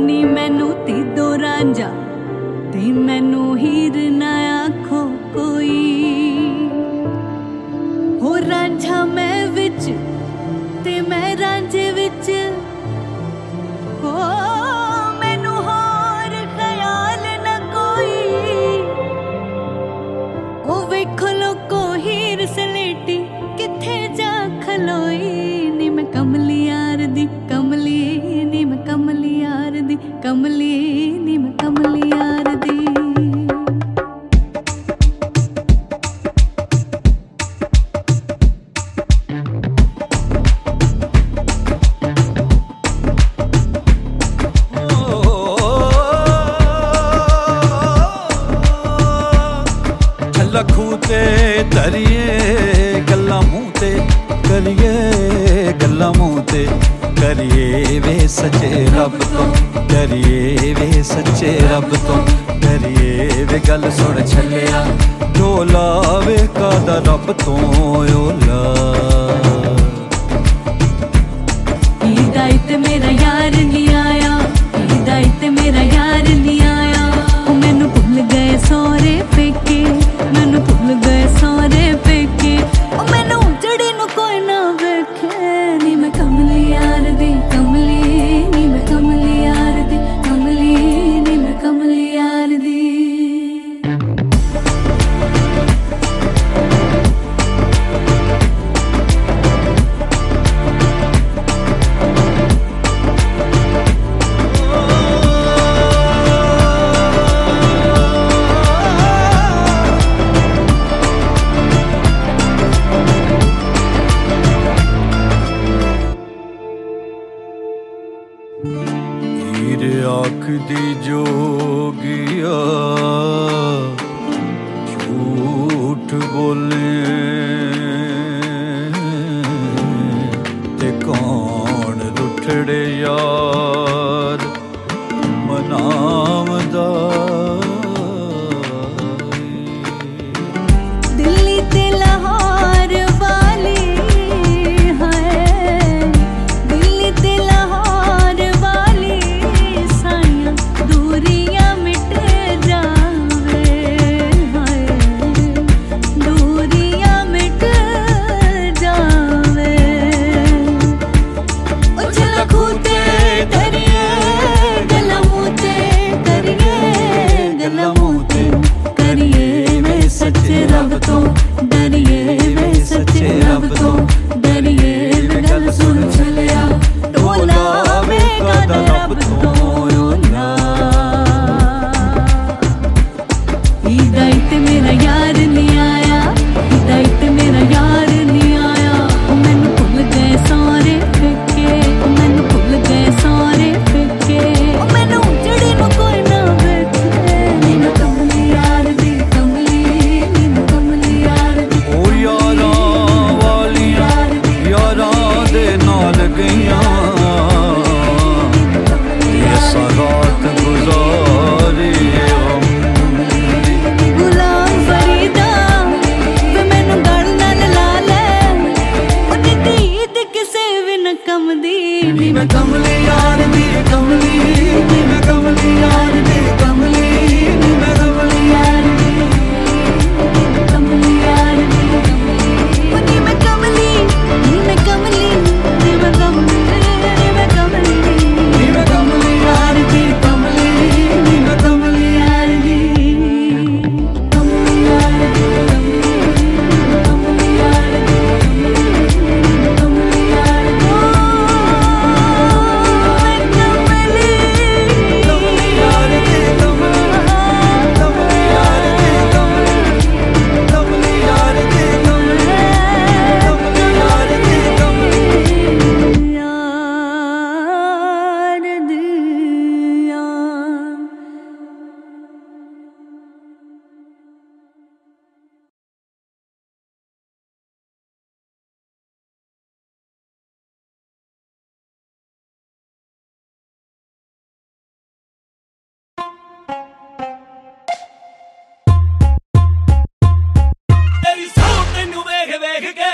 ਨੀ ਮੈਨੂੰ ਤੀ ਦੋ ਰਾਂਝਾ ਤੇ ਮੈਨੂੰ ਹੀ कमले निम कमलियार दे लखू करिए गल्ला ते करिए वे सचे रब तो। ਡਰੀਏ ਵੇ ਸੱਚੇ ਰੱਬ ਤੋਂ, ਡਰੀਏ ਵੇ ਗੱਲ ਸੁਣ ਛੱਲਿਆ। ਜੋ ਲਾਵੇ ਕਾਦਾ ਰੱਬ ਤੋਂ दी जोगिया। झूठ बोले। ते कौन रुठड़े यार? मनामदा number two. Again.